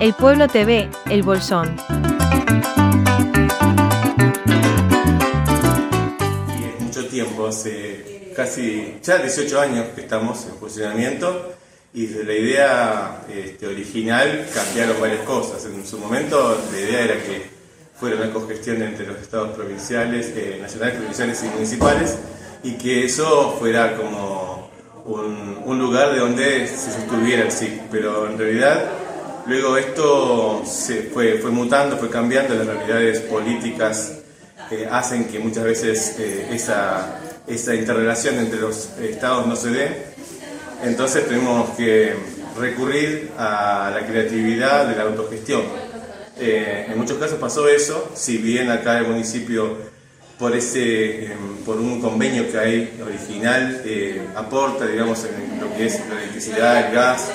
El Pueblo TV, El Bolsón. Y es mucho tiempo, hace casi ya 18 años que estamos en funcionamiento y desde la idea este, original cambiaron varias cosas. En su momento la idea era que fuera una cogestión entre los estados provinciales, eh, nacionales, provinciales y municipales y que eso fuera como un, lugar de donde se sostuviera el SIC, pero en realidad luego esto se fue, fue mutando, fue cambiando, las realidades políticas eh, hacen que muchas veces eh, esa, esa interrelación entre los estados no se dé, entonces tenemos que recurrir a la creatividad de la autogestión. Eh, en muchos casos pasó eso, si bien acá el municipio por ese em, por un convenio que hay original eh, aporta digamos en lo que es la electricidad el gas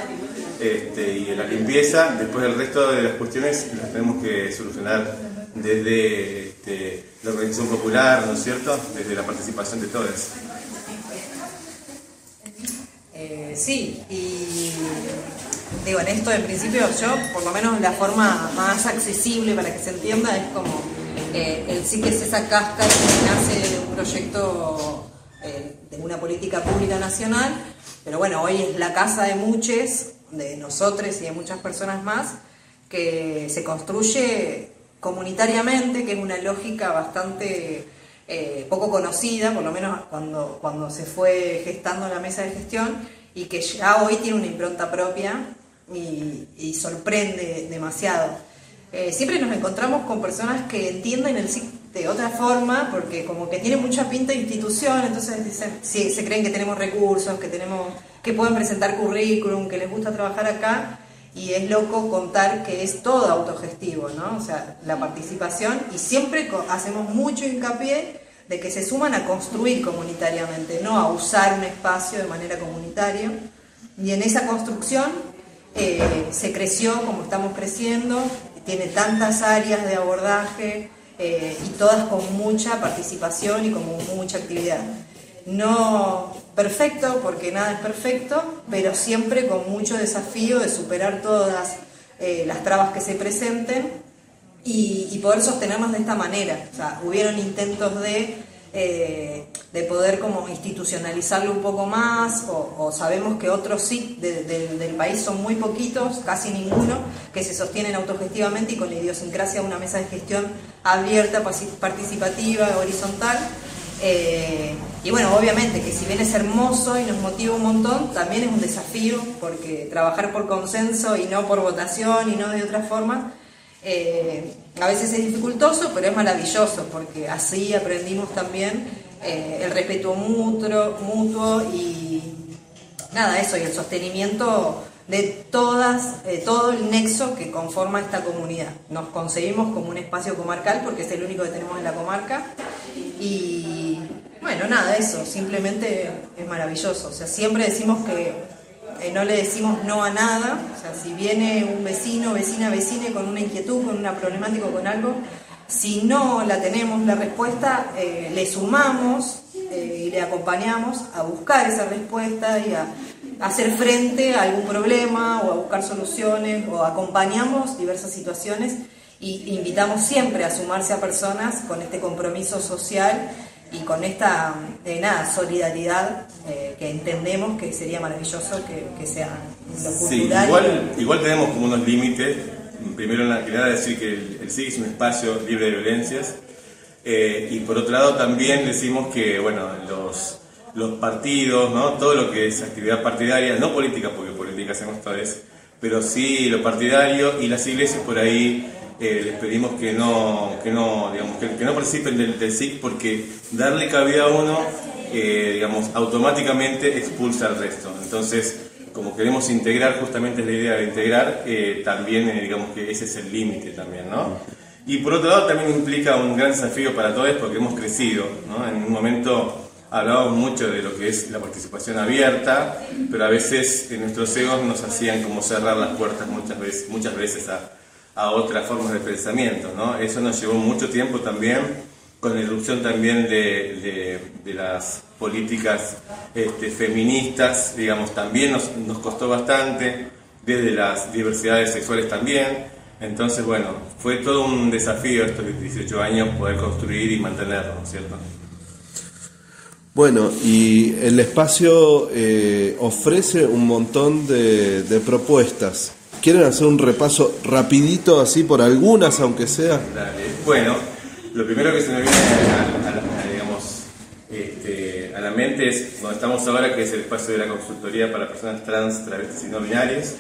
este, y la limpieza. Después el resto de las cuestiones las tenemos que solucionar desde este, la organización popular no es cierto desde la participación de todos Eh, sí, y digo, en esto en principio yo, por lo menos la forma más accesible para que se entienda es como eh, el sí que es esa cáscara que nace de un proyecto eh, de una política pública nacional, pero bueno, hoy es la casa de muchos, de nosotros y de muchas personas más, que se construye comunitariamente, que es una lógica bastante eh, poco conocida, por lo menos cuando, cuando se fue gestando la mesa de gestión, y que ya hoy tiene una impronta propia y, y sorprende demasiado. Eh, siempre nos encontramos con personas que entienden el SIC de otra forma, porque como que tiene mucha pinta de institución, entonces dicen, sí, se creen que tenemos recursos, que, tenemos, que pueden presentar currículum, que les gusta trabajar acá, y es loco contar que es todo autogestivo, ¿no? O sea, la participación, y siempre hacemos mucho hincapié de que se suman a construir comunitariamente, no a usar un espacio de manera comunitaria. Y en esa construcción eh, se creció como estamos creciendo, tiene tantas áreas de abordaje eh, y todas con mucha participación y con mucha actividad. No perfecto, porque nada es perfecto, pero siempre con mucho desafío de superar todas eh, las trabas que se presenten y, y poder sostenernos de esta manera. O sea, hubieron intentos de, eh, de poder como institucionalizarlo un poco más, o, sabemos que otros sí de- de- del país son muy poquitos, casi ninguno, que se sostienen autogestivamente y con la idiosincrasia de una mesa de gestión abierta, participativa, horizontal. Eh, y bueno, obviamente que si bien es hermoso y nos motiva un montón, también es un desafío, porque trabajar por consenso y no por votación y no de otra forma, eh, a veces es dificultoso, pero es maravilloso, porque así aprendimos también eh, el respeto mutuo, mutuo y nada, eso, y el sostenimiento de todas, todo el nexo que conforma esta comunidad. Nos concebimos como un espacio comarcal porque es el único que tenemos en la comarca y bueno, nada, eso, simplemente es maravilloso. O sea, siempre decimos que eh, no le decimos no a nada, o sea, si viene un vecino, vecina, vecine con una inquietud, con una problemática, con algo, si no la tenemos la respuesta, eh, le sumamos eh, y le acompañamos a buscar esa respuesta y a hacer frente a algún problema o a buscar soluciones o acompañamos diversas situaciones y invitamos siempre a sumarse a personas con este compromiso social y con esta eh, nada, solidaridad eh, que entendemos que sería maravilloso que, que sea lo Sí, cultural. igual, igual tenemos como unos límites. Primero, la- que nada, decir que el, el SIG es un espacio libre de violencias. Eh, y por otro lado, también decimos que, bueno, los, los partidos, ¿no? todo lo que es actividad partidaria, no política, porque política hacemos todos, pero sí lo partidario y las iglesias por ahí eh, les pedimos que no, que no, digamos, que, no participen del, del, SIC porque darle cabida a uno, eh, digamos, automáticamente expulsa al resto. Entonces, como queremos integrar, justamente la idea de integrar, eh, también digamos que ese es el límite también, ¿no? Y por otro lado también implica un gran desafío para todos porque hemos crecido, ¿no? En un momento hablábamos mucho de lo que es la participación abierta, pero a veces en nuestros egos nos hacían como cerrar las puertas muchas veces, muchas veces a a otras formas de pensamiento. ¿no? Eso nos llevó mucho tiempo también, con la irrupción también de, de, las políticas este, feministas, digamos, también nos, nos, costó bastante, desde las diversidades sexuales también. Entonces, bueno, fue todo un desafío estos 18 años poder construir y mantenerlo, ¿no es cierto? Bueno, y el espacio eh, ofrece un montón de, de propuestas ¿Quieren hacer un repaso rapidito así por algunas, aunque sea? Dale. Bueno, lo primero que se me viene a, digamos, este, a la mente es donde estamos ahora, que es el espacio de la consultoría para personas trans, travestis y no binarias.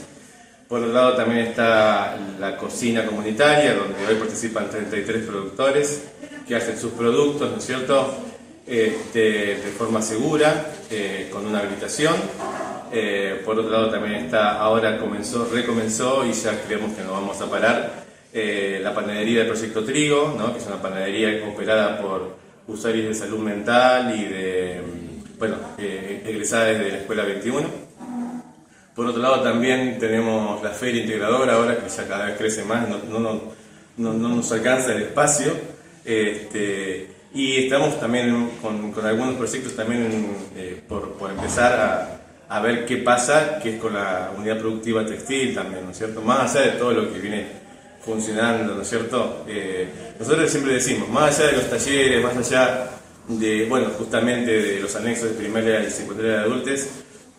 Por otro lado también está la cocina comunitaria, donde hoy participan 33 productores que hacen sus productos, ¿no es cierto?, este, de forma segura, eh, con una habilitación eh, por otro lado también está, ahora comenzó, recomenzó y ya creemos que no vamos a parar, eh, la panadería del Proyecto Trigo, ¿no? que es una panadería operada por usuarios de salud mental y de, mm, bueno, eh, egresadas de la Escuela 21. Por otro lado también tenemos la Feria Integradora ahora, que ya cada vez crece más, no, no, no, no nos alcanza el espacio. Este, y estamos también con, con algunos proyectos también por, por empezar a a ver qué pasa, que es con la unidad productiva textil también, ¿no es cierto? Más allá de todo lo que viene funcionando, ¿no es cierto? Eh, nosotros siempre decimos, más allá de los talleres, más allá de, bueno, justamente de los anexos de primaria y secundaria de adultos,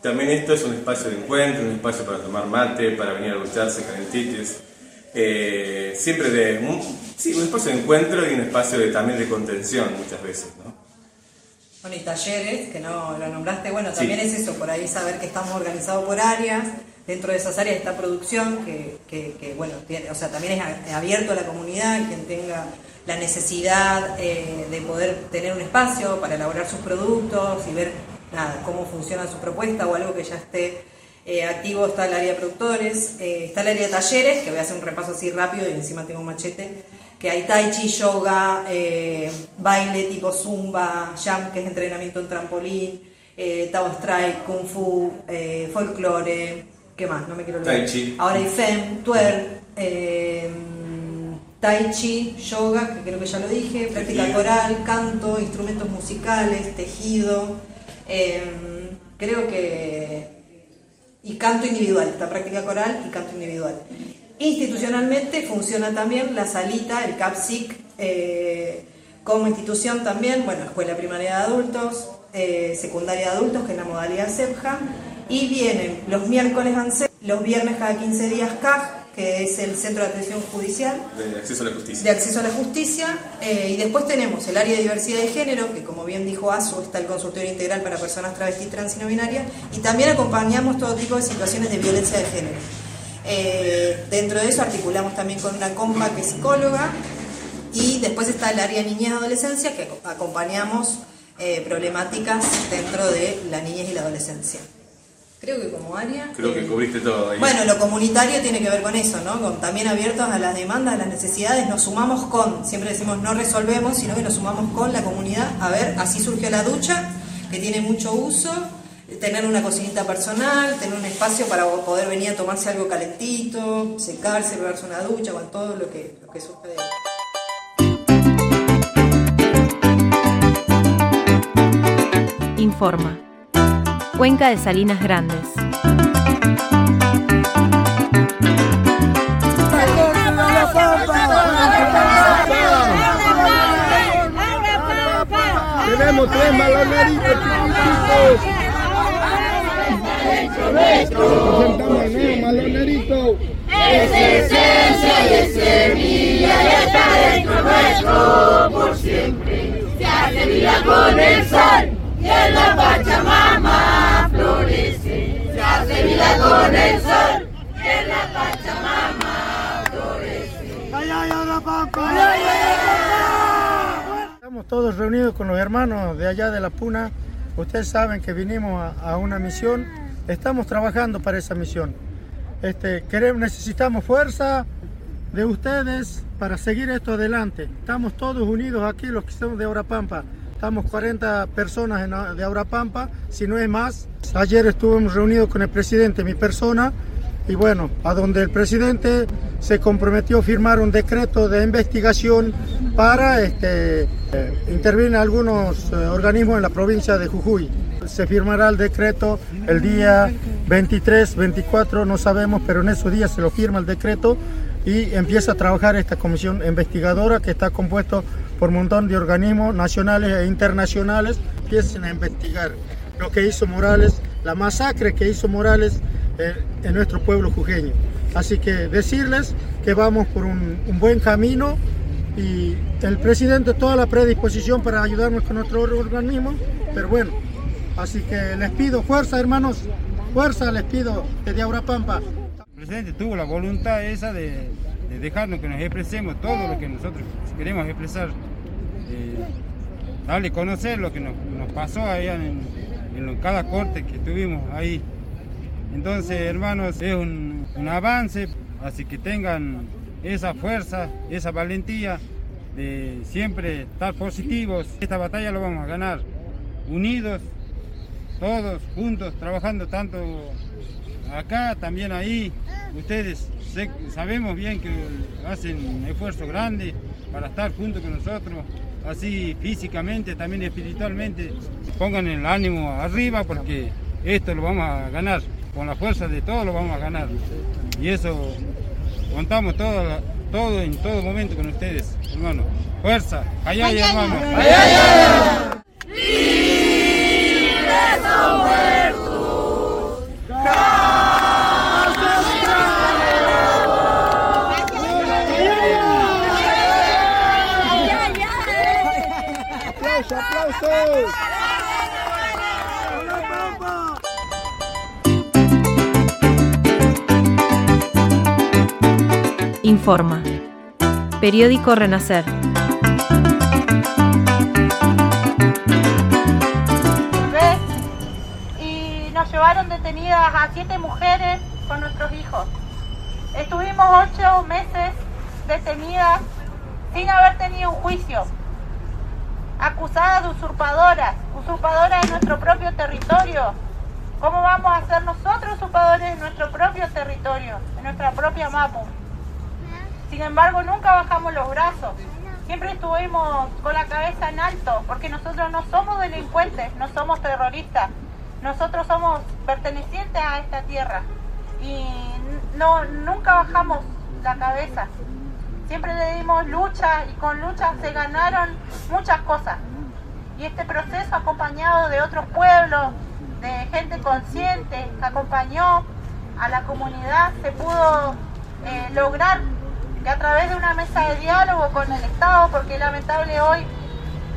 también esto es un espacio de encuentro, un espacio para tomar mate, para venir a lucharse calentites, eh, siempre de, un, sí, un espacio de encuentro y un espacio de, también de contención muchas veces, ¿no? Bueno, y talleres, que no lo nombraste, bueno, también es eso, por ahí saber que estamos organizados por áreas, dentro de esas áreas está producción, que, que, bueno, tiene, o sea, también es abierto a la comunidad, quien tenga la necesidad eh, de poder tener un espacio para elaborar sus productos y ver nada, cómo funciona su propuesta o algo que ya esté eh, activo, está el área de productores, eh, está el área de talleres, que voy a hacer un repaso así rápido y encima tengo un machete que hay tai chi, yoga, eh, baile tipo zumba, jump, que es entrenamiento en trampolín, eh, Tao Strike, Kung Fu, eh, folklore, ¿qué más? No me quiero olvidar. Tai Chi. Ahora hay Fem, Twer, eh, Tai Chi, yoga, que creo que ya lo dije, práctica coral, canto, instrumentos musicales, tejido, creo que... Y canto individual, esta práctica coral y canto individual. Institucionalmente funciona también la salita, el CAPSIC, eh, como institución también, bueno, Escuela Primaria de Adultos, eh, Secundaria de Adultos, que es la modalidad CEPJA, y vienen los miércoles ANSE, los viernes cada 15 días CAJ, que es el Centro de Atención Judicial. De acceso a la justicia. De acceso a la justicia. Eh, y después tenemos el área de diversidad de género, que como bien dijo ASU, está el consultorio integral para personas travestis, trans y no binarias. Y también acompañamos todo tipo de situaciones de violencia de género. Eh, dentro de eso articulamos también con una compa que es psicóloga y después está el área niñez y adolescencia que acompañamos eh, problemáticas dentro de la niñez y la adolescencia. Creo que como área... Creo que eh, cubriste todo ahí. Bueno, lo comunitario tiene que ver con eso, ¿no? Con, también abiertos a las demandas, a las necesidades, nos sumamos con, siempre decimos no resolvemos, sino que nos sumamos con la comunidad. A ver, así surgió la ducha, que tiene mucho uso, tener una cocinita personal, tener un espacio para poder venir a tomarse algo calentito, secarse, beberse una ducha, con todo lo que, lo que sucede. Informa. Cuenca de Salinas Grandes. Tenemos tres maloneritos chiquititos nuestro. Malonerito. Es esencia y es semilla y está dentro nuestro por siempre. Se hace vida con el sol y en la Pachamama florece. Se hace vida baila con el sol, que la Pachamama Estamos todos reunidos con los hermanos de allá de la Puna. Ustedes saben que vinimos a, a una misión. Estamos trabajando para esa misión. Este, queremos, necesitamos fuerza de ustedes para seguir esto adelante. Estamos todos unidos aquí, los que somos de Aurapampa. Estamos 40 personas en- de Aurapampa, si no es más. Ayer estuvimos reunidos con el presidente, mi persona, y bueno, a donde el presidente se comprometió a firmar un decreto de investigación para este, eh, intervenir algunos eh, organismos en la provincia de Jujuy. Se firmará el decreto el día 23, 24, no sabemos, pero en esos días se lo firma el decreto y empieza a trabajar esta comisión investigadora que está compuesto por un montón de organismos nacionales e internacionales. Empiecen a investigar lo que hizo Morales, la masacre que hizo Morales eh, en nuestro pueblo jujeño. Así que decirles que vamos por un, un buen camino y el presidente toda la predisposición para ayudarnos con nuestro organismo, pero bueno, así que les pido fuerza hermanos, fuerza les pido desde Aurapampa. El presidente tuvo la voluntad esa de, de dejarnos que nos expresemos todo lo que nosotros queremos expresar, eh, darle conocer lo que nos, pasó allá en, cada corte que tuvimos ahí. Entonces, hermanos, es un, un avance, así que tengan esa fuerza, esa valentía de siempre estar positivos. Esta batalla la vamos a ganar unidos, todos juntos, trabajando tanto acá, también ahí. Ustedes sabemos bien que hacen un esfuerzo grande para estar juntos con nosotros, así físicamente, también espiritualmente. Pongan el ánimo arriba porque esto lo vamos a ganar. Con la fuerza de todos lo vamos a ganar. Y eso contamos todo, todo en todo momento con ustedes, hermano. Fuerza, allá, hermano. ¡Aplausos, aplausos! Informa. Periódico Renacer. Detenidas a siete mujeres con nuestros hijos. Estuvimos ocho meses detenidas sin haber tenido un juicio, acusadas de usurpadoras, usurpadoras de nuestro propio territorio. ¿Cómo vamos a ser nosotros usurpadores de nuestro propio territorio, de nuestra propia Mapu? Sin embargo, nunca bajamos los brazos. Siempre estuvimos con la cabeza en alto, porque nosotros no somos delincuentes, no somos terroristas. Nosotros somos pertenecientes a esta tierra y no nunca bajamos la cabeza. Siempre le dimos lucha y con lucha se ganaron muchas cosas. Y este proceso acompañado de otros pueblos, de gente consciente que acompañó a la comunidad, se pudo eh, lograr que a través de una mesa de diálogo con el Estado, porque lamentable hoy,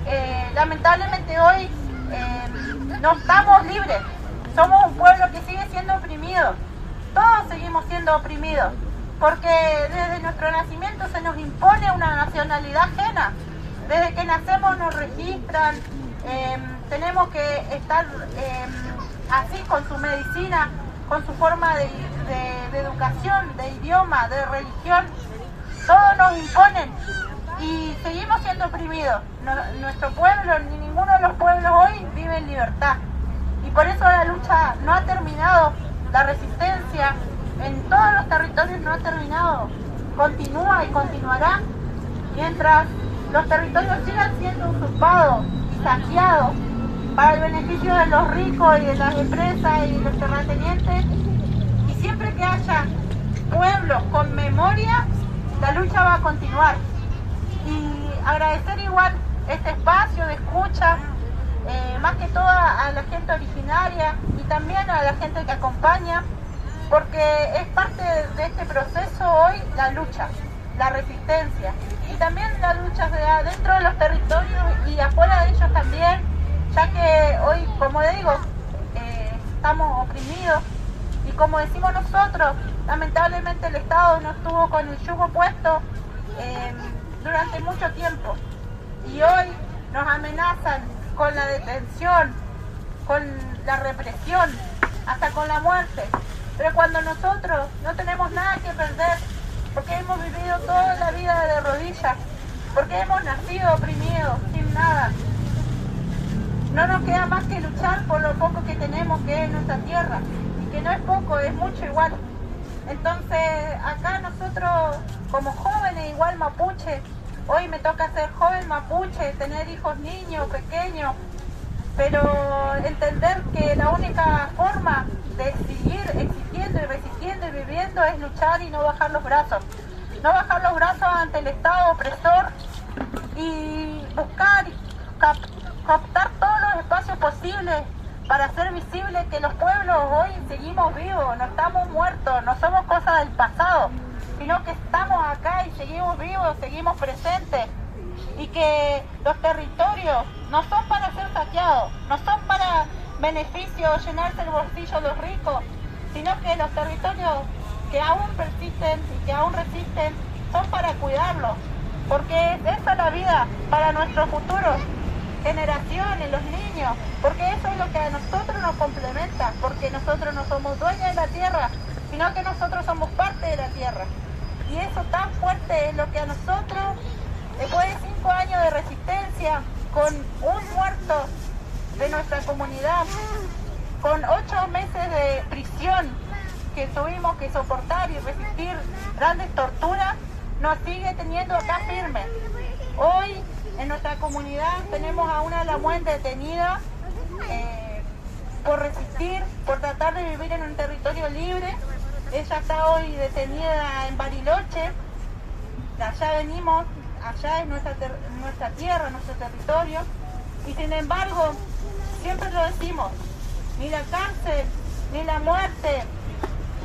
eh, lamentablemente hoy eh, no estamos libres, somos un pueblo que sigue siendo oprimido, todos seguimos siendo oprimidos, porque desde nuestro nacimiento se nos impone una nacionalidad ajena, desde que nacemos nos registran, eh, tenemos que estar eh, así con su medicina, con su forma de, de- de educación, de idioma, de religión, todos nos imponen y seguimos siendo oprimidos. Nuestro pueblo, ni ninguno de los pueblos hoy vive en libertad. Y por eso la lucha no ha terminado, la resistencia en todos los territorios no ha terminado. Continúa y continuará mientras los territorios sigan siendo usurpados y saqueados para el beneficio de los ricos y de las empresas y de los terratenientes. Y siempre que haya pueblos con memoria, la lucha va a continuar. Y agradecer igual este espacio de escucha, eh, más que todo a la gente originaria y también a la gente que acompaña, porque es parte de este proceso hoy la lucha, la resistencia y también la lucha de adentro de los territorios y afuera de ellos también, ya que hoy, como digo, eh, estamos oprimidos y como decimos nosotros, lamentablemente el Estado no estuvo con el yugo puesto eh, durante mucho tiempo. Y hoy nos amenazan con la detención, con la represión, hasta con la muerte. Pero cuando nosotros no tenemos nada que perder, porque hemos vivido toda la vida de rodillas, porque hemos nacido oprimidos, sin nada, no nos queda más que luchar por lo poco que tenemos, que es nuestra tierra, y que no es poco, es mucho igual. Entonces, acá nosotros, como jóvenes, igual mapuche, hoy me toca ser joven mapuche, tener hijos niños, pequeños, pero entender que la única forma de seguir existiendo y resistiendo y viviendo es luchar y no bajar los brazos. No bajar los brazos ante el Estado opresor y buscar y captar todos los espacios posibles para hacer visible que los pueblos hoy seguimos vivos, no estamos muertos, no somos cosas del pasado, sino que estamos acá y seguimos vivos, seguimos presentes y que los territorios no son para ser saqueados, no son para beneficio llenarse el bolsillo de los ricos, sino que los territorios que aún persisten y que aún resisten son para cuidarlos, porque esa es la vida para nuestros futuros generaciones, los niños, porque eso es lo que a nosotros nos complementa, porque nosotros no somos dueños de la tierra, sino que nosotros somos parte de la tierra. Y eso tan fuerte es lo que a nosotros, después de cinco años de resistencia, con un muerto de nuestra comunidad, con ocho meses de prisión que tuvimos que soportar y resistir grandes torturas, nos sigue teniendo acá firme. Hoy en nuestra comunidad tenemos a una Lamuén detenida eh, por resistir, por tratar de vivir en un territorio libre. Ella está hoy detenida en Bariloche. allá venimos, allá es nuestra, nuestra tierra, nuestro territorio. Y sin embargo, siempre lo decimos, ni la cárcel, ni la muerte,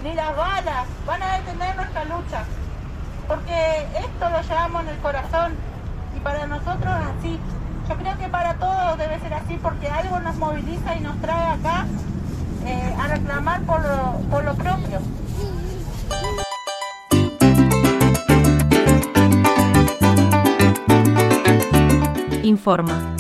ni las balas van a detener nuestra lucha. Porque esto lo llevamos en el corazón y para nosotros así. Yo creo que para todos debe ser así porque algo nos moviliza y nos trae acá eh, a reclamar por lo, por lo propio. Informa.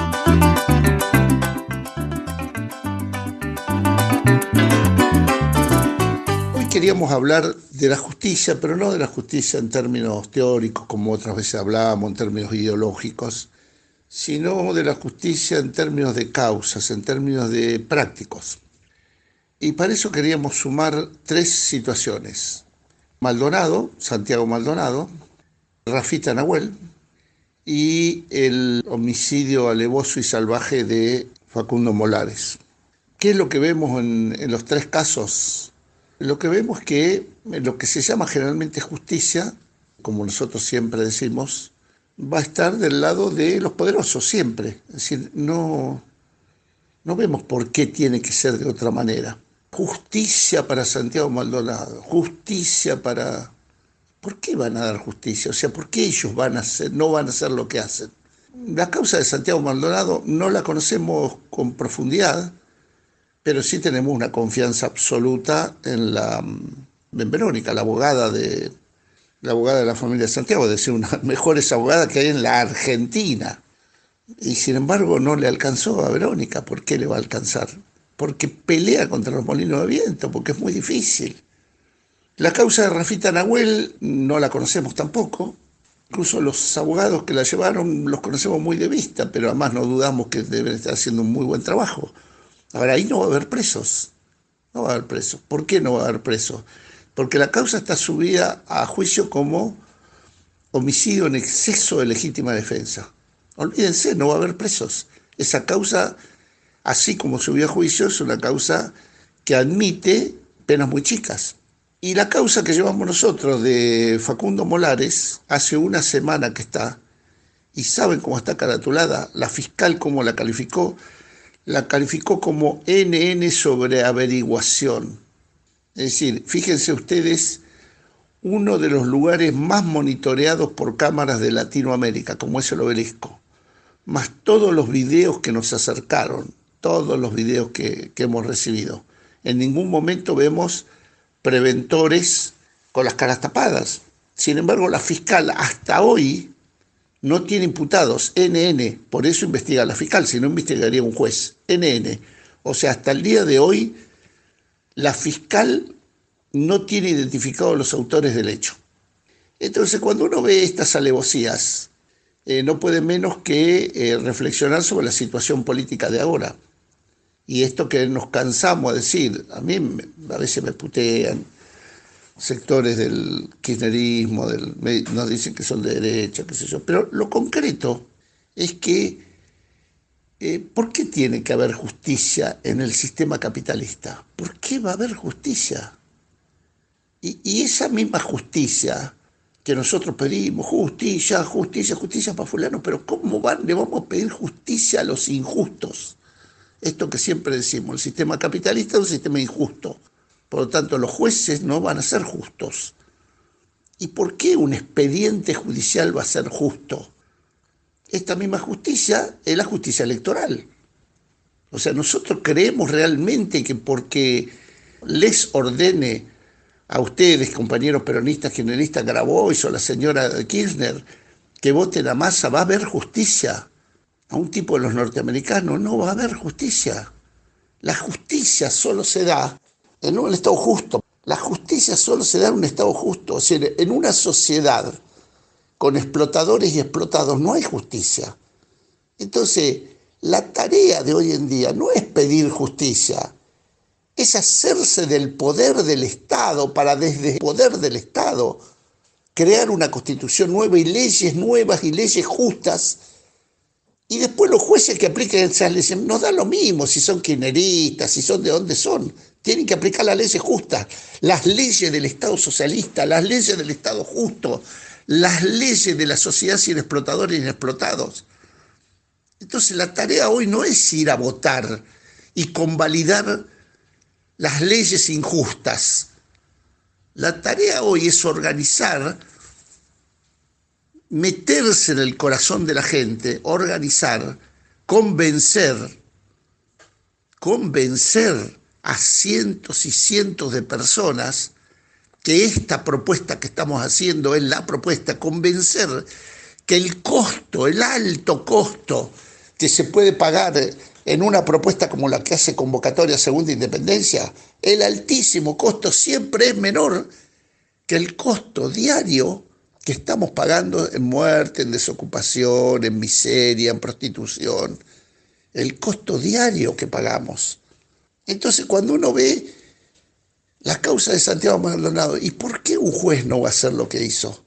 queríamos hablar de la justicia, pero no de la justicia en términos teóricos, como otras veces hablábamos, en términos ideológicos, sino de la justicia en términos de causas, en términos de prácticos. Y para eso queríamos sumar tres situaciones. Maldonado, Santiago Maldonado, Rafita Nahuel y el homicidio alevoso y salvaje de Facundo Molares. ¿Qué es lo que vemos en, los tres casos? lo que vemos es que lo que se llama generalmente justicia, como nosotros siempre decimos, va a estar del lado de los poderosos, siempre. Es decir, no, no vemos por qué tiene que ser de otra manera. Justicia para Santiago Maldonado, justicia para... ¿Por qué van a dar justicia? O sea, ¿por qué ellos van a hacer, no van a hacer lo que hacen? La causa de Santiago Maldonado no la conocemos con profundidad, pero sí tenemos una confianza absoluta en la en Verónica, la abogada de la abogada de la familia de Santiago, es decir, una mejores abogada que hay en la Argentina. Y sin embargo no le alcanzó a Verónica. ¿Por qué le va a alcanzar? Porque pelea contra los molinos de viento, porque es muy difícil. La causa de Rafita Nahuel no la conocemos tampoco. Incluso los abogados que la llevaron los conocemos muy de vista, pero además no dudamos que deben estar haciendo un muy buen trabajo. Ahora, ahí no va a haber presos. No va a haber presos. ¿Por qué no va a haber presos? Porque la causa está subida a juicio como homicidio en exceso de legítima defensa. Olvídense, no va a haber presos. Esa causa, así como subió a juicio, es una causa que admite penas muy chicas. Y la causa que llevamos nosotros de Facundo Molares, hace una semana que está, y saben cómo está caratulada, la fiscal cómo la calificó, la calificó como NN sobre averiguación. Es decir, fíjense ustedes, uno de los lugares más monitoreados por cámaras de Latinoamérica, como es el obelisco, más todos los videos que nos acercaron, todos los videos que, que hemos recibido. En ningún momento vemos preventores con las caras tapadas. Sin embargo, la fiscal hasta hoy no tiene imputados, NN, por eso investiga la fiscal, si no investigaría un juez, NN. O sea, hasta el día de hoy, la fiscal no tiene identificados los autores del hecho. Entonces, cuando uno ve estas alevosías, eh, no puede menos que eh, reflexionar sobre la situación política de ahora. Y esto que nos cansamos de decir, a mí a veces me putean sectores del kirchnerismo, del, nos dicen que son de derecha, qué sé yo, pero lo concreto es que, eh, ¿por qué tiene que haber justicia en el sistema capitalista? ¿Por qué va a haber justicia? Y, y esa misma justicia que nosotros pedimos, justicia, justicia, justicia para fulano, pero ¿cómo van? le vamos a pedir justicia a los injustos? Esto que siempre decimos, el sistema capitalista es un sistema injusto. Por lo tanto, los jueces no van a ser justos. ¿Y por qué un expediente judicial va a ser justo? Esta misma justicia es la justicia electoral. O sea, nosotros creemos realmente que porque les ordene a ustedes, compañeros peronistas, kirchneristas, Grabois o la señora Kirchner, que voten a masa, va a haber justicia. A un tipo de los norteamericanos no va a haber justicia. La justicia solo se da en un Estado justo. La justicia solo se da en un Estado justo. O sea, en una sociedad con explotadores y explotados no hay justicia. Entonces, la tarea de hoy en día no es pedir justicia, es hacerse del poder del Estado para desde el poder del Estado crear una constitución nueva y leyes nuevas y leyes justas. Y después los jueces que apliquen esas leyes, nos da lo mismo si son kirchneristas, si son de dónde son. Tienen que aplicar las leyes justas, las leyes del Estado socialista, las leyes del Estado justo, las leyes de la sociedad sin explotadores y explotados. Entonces la tarea hoy no es ir a votar y convalidar las leyes injustas. La tarea hoy es organizar, meterse en el corazón de la gente, organizar, convencer, convencer a cientos y cientos de personas que esta propuesta que estamos haciendo es la propuesta, convencer que el costo, el alto costo que se puede pagar en una propuesta como la que hace Convocatoria Segunda Independencia, el altísimo costo siempre es menor que el costo diario estamos pagando en muerte, en desocupación, en miseria, en prostitución. El costo diario que pagamos. Entonces, cuando uno ve la causa de Santiago Maldonado, ¿y por qué un juez no va a hacer lo que hizo?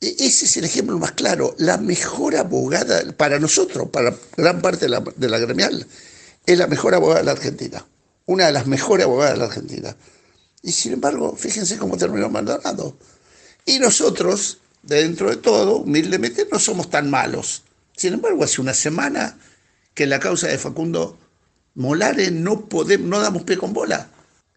E, ese es el ejemplo más claro. La mejor abogada, para nosotros, para gran parte de la, de la gremial, es la mejor abogada de la Argentina. Una de las mejores abogadas de la Argentina. Y sin embargo, fíjense cómo terminó Maldonado. Y nosotros, dentro de todo, humildemente, no somos tan malos. Sin embargo, hace una semana que la causa de Facundo Molares no, podemos, no damos pie con bola.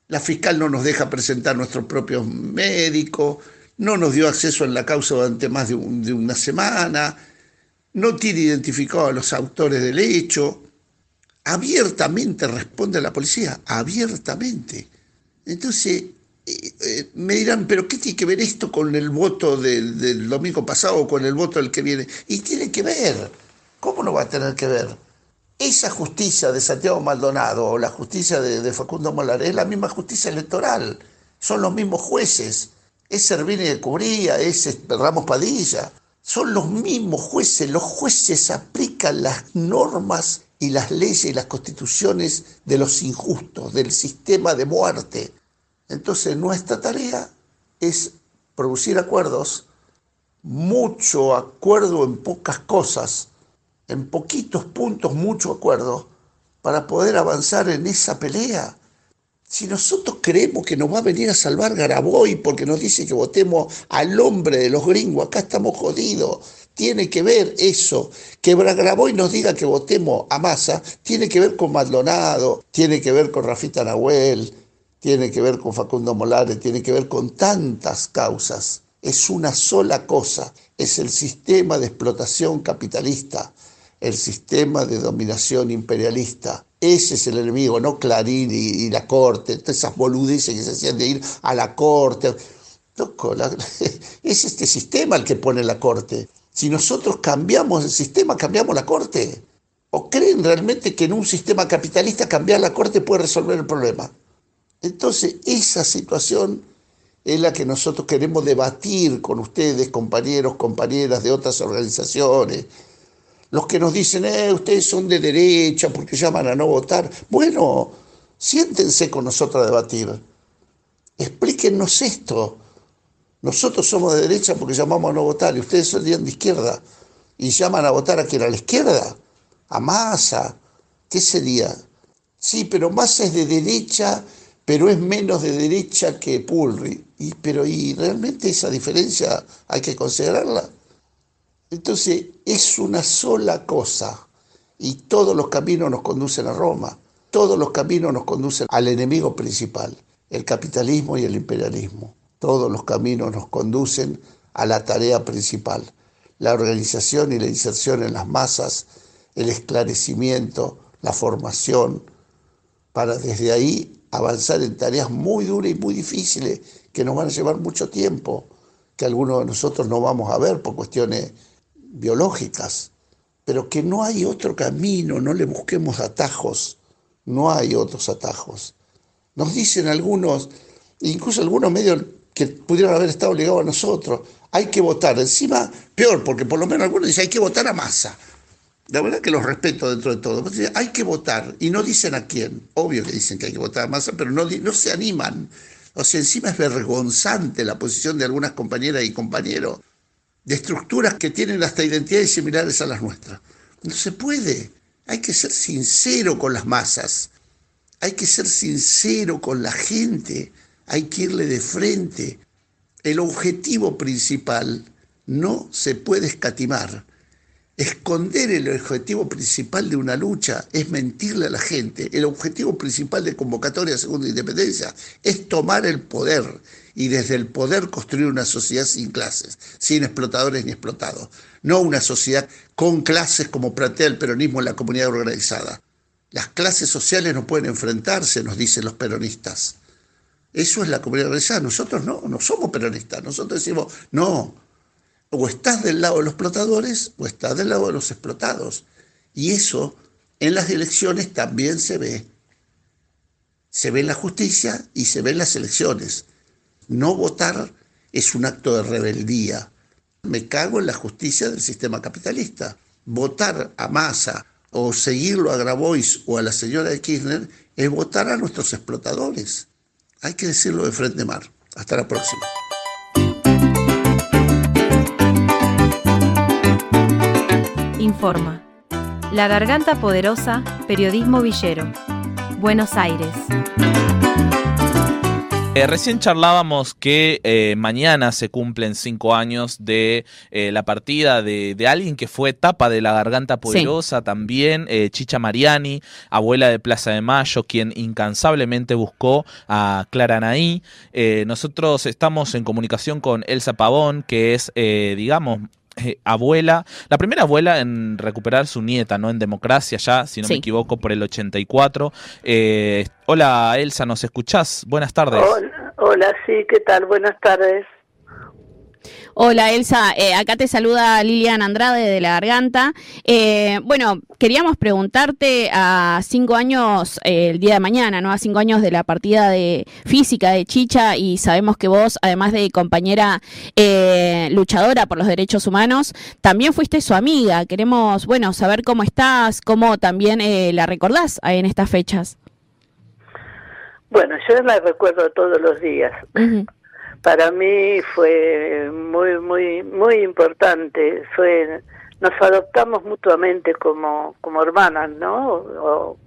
La fiscal no nos deja presentar nuestros propios médicos, no nos dio acceso en la causa durante más de, de una semana, no tiene identificado a los autores del hecho. Abiertamente responde la policía, abiertamente. Entonces, eh, me dirán, pero ¿qué tiene que ver esto con el voto del, domingo pasado o con el voto del que viene? Y tiene que ver. ¿Cómo no va a tener que ver? Esa justicia de Santiago Maldonado o la justicia de, Facundo Molares es la misma justicia electoral, son los mismos jueces, es Servini de Cubría, es Ramos Padilla, son los mismos jueces, los jueces aplican las normas y las leyes y las constituciones de los injustos, del sistema de muerte. Entonces nuestra tarea es producir acuerdos, mucho acuerdo en pocas cosas, en poquitos puntos mucho acuerdo para poder avanzar en esa pelea. Si nosotros creemos que nos va a venir a salvar Garaboy porque nos dice que votemos al hombre de los gringos, acá estamos jodidos. Tiene que ver eso, que Garaboy nos diga que votemos a Massa, tiene que ver con Maldonado, tiene que ver con Rafita Nahuel, tiene que ver con Facundo Molares, tiene que ver con tantas causas. Es una sola cosa, es el sistema de explotación capitalista el sistema de dominación imperialista Ese es el enemigo, no Clarín y, la corte, todas esas boludeces que se hacían de ir a la corte. Es este sistema el que pone la corte. Si nosotros cambiamos el sistema, cambiamos la corte. ¿O creen realmente que en un sistema capitalista cambiar la corte puede resolver el problema? Entonces, esa situación es la que nosotros queremos debatir con ustedes, compañeros, compañeras de otras organizaciones. Los que nos dicen, eh, ustedes son de derecha porque llaman a no votar. Bueno, siéntense con nosotros a debatir. Explíquennos esto. Nosotros somos de derecha porque llamamos a no votar y ustedes son de izquierda. Y llaman a votar a quién, a la izquierda, a Massa. ¿Qué sería? Sí, pero Massa es de derecha, pero es menos de derecha que Pulri. Y, pero ¿y realmente esa diferencia hay que considerarla? Entonces es una sola cosa y todos los caminos nos conducen a Roma, todos los caminos nos conducen al enemigo principal, el capitalismo y el imperialismo. Todos los caminos nos conducen a la tarea principal, la organización y la inserción en las masas, el esclarecimiento, la formación, para desde ahí avanzar en tareas muy duras y muy difíciles que nos van a llevar mucho tiempo, que algunos de nosotros no vamos a ver por cuestiones biológicas, pero que no hay otro camino, no le busquemos atajos, no hay otros atajos. Nos dicen algunos, incluso algunos medios que pudieron haber estado ligados a nosotros, hay que votar, encima peor, porque por lo menos algunos dicen hay que votar a masa. La verdad que los respeto dentro de todo. Dicen, Hay que votar y no dicen a quién. Obvio que dicen que hay que votar a masa, pero no, no se animan. O sea, encima es vergonzante la posición de algunas compañeras y compañeros de estructuras que tienen hasta identidades similares a las nuestras. No se puede. Hay que ser sincero con las masas. Hay que ser sincero con la gente. Hay que irle de frente. El objetivo principal no se puede escatimar. Esconder el objetivo principal de una lucha es mentirle a la gente. El objetivo principal de convocatoria segunda independencia es tomar el poder y desde el poder construir una sociedad sin clases, sin explotadores ni explotados. No una sociedad con clases como plantea el peronismo en la comunidad organizada. Las clases sociales no pueden enfrentarse, nos dicen los peronistas. Eso es la comunidad organizada. Nosotros no, no somos peronistas. Nosotros decimos, no, o estás del lado de los explotadores o estás del lado de los explotados. Y eso en las elecciones también se ve. Se ve en la justicia y se ve en las elecciones. No votar es un acto de rebeldía. Me cago en la justicia del sistema capitalista. Votar a Massa o seguirlo a Grabois o a la señora de Kirchner es votar a nuestros explotadores. Hay que decirlo de frente mar. Hasta la próxima. Informa. La Garganta Poderosa, Periodismo Villero. Buenos Aires. Eh, recién charlábamos que eh, mañana se cumplen cinco años de eh, la partida de, de alguien que fue tapa de la Garganta Poderosa también, eh, Chicha Mariani, abuela de Plaza de Mayo, quien incansablemente buscó a Clara Naí. Eh, nosotros estamos en comunicación con Elsa Pavón, que es, eh, digamos, eh, abuela, la primera abuela en recuperar su nieta, ¿no? En democracia ya, si no Sí. me equivoco, por el 84. Eh, hola Elsa, ¿nos escuchás? Buenas tardes. Hola, hola, sí, ¿qué tal? Buenas tardes. Hola Elsa, Eh, acá te saluda Lilian Andrade de La Garganta. Eh, bueno, queríamos preguntarte a cinco años, eh, el día de mañana, ¿no? A cinco años de la partida de física de Chicha y sabemos que vos, además de compañera eh, luchadora por los derechos humanos, también fuiste su amiga. Queremos, bueno, saber cómo estás, cómo también eh, la recordás en estas fechas. Bueno, yo la recuerdo todos los días. Para mí fue muy, muy, muy importante. Fue, nos adoptamos mutuamente como, como hermanas, ¿no? O-